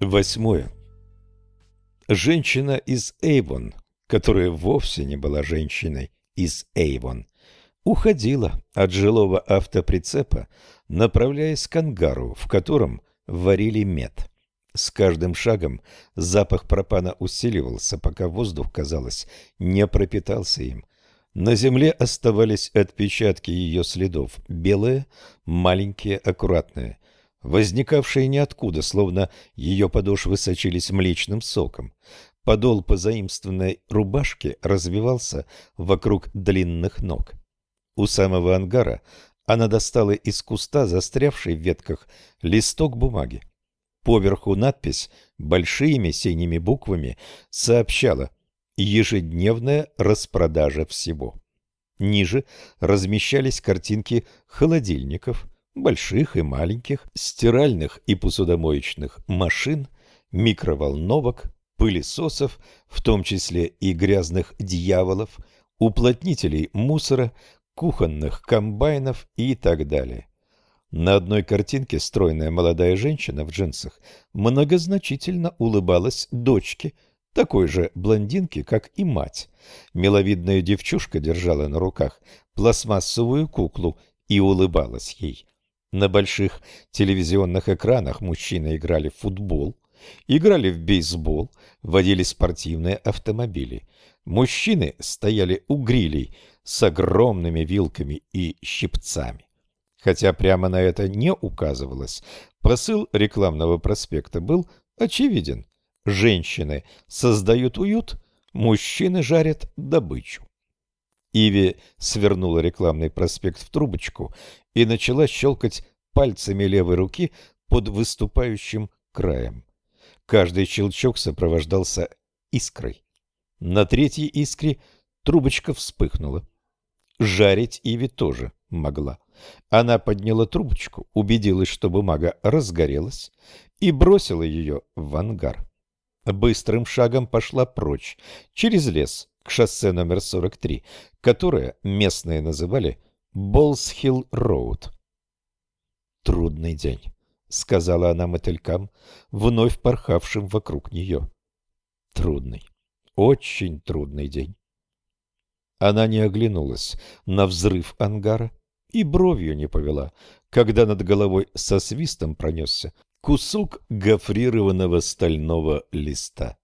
Восьмое. Женщина из Эйвон, которая вовсе не была женщиной из Эйвон, уходила от жилого автоприцепа, направляясь к ангару, в котором варили мед. С каждым шагом запах пропана усиливался, пока воздух, казалось, не пропитался им. На земле оставались отпечатки ее следов, белые, маленькие, аккуратные, возникавшие ниоткуда, словно ее подошвы сочились млечным соком. Подол позаимствованной рубашки развивался вокруг длинных ног. У самого ангара она достала из куста, застрявший в ветках, листок бумаги. Поверху надпись большими синими буквами сообщала «Ежедневная распродажа всего». Ниже размещались картинки холодильников, больших и маленьких, стиральных и посудомоечных машин, микроволновок, пылесосов, в том числе и грязных дьяволов, уплотнителей мусора, кухонных комбайнов и так далее. На одной картинке стройная молодая женщина в джинсах многозначительно улыбалась дочке, такой же блондинке, как и мать. Миловидная девчушка держала на руках пластмассовую куклу и улыбалась ей. На больших телевизионных экранах мужчины играли в футбол, играли в бейсбол, водили спортивные автомобили. Мужчины стояли у грилей с огромными вилками и щипцами. Хотя прямо на это не указывалось, посыл рекламного проспекта был очевиден. Женщины создают уют, мужчины жарят добычу. Иви свернула рекламный проспект в трубочку и начала щелкать пальцами левой руки под выступающим краем. Каждый щелчок сопровождался искрой. На третьей искре трубочка вспыхнула. Жарить Иви тоже могла. Она подняла трубочку, убедилась, что бумага разгорелась, и бросила ее в ангар. Быстрым шагом пошла прочь, через лес, к шоссе номер 43, которое местные называли Болсхилл-Роуд. «Трудный день», — сказала она мотылькам, вновь порхавшим вокруг нее. «Трудный, очень трудный день». Она не оглянулась на взрыв ангара, и бровью не повела, когда над головой со свистом пронесся кусок гофрированного стального листа.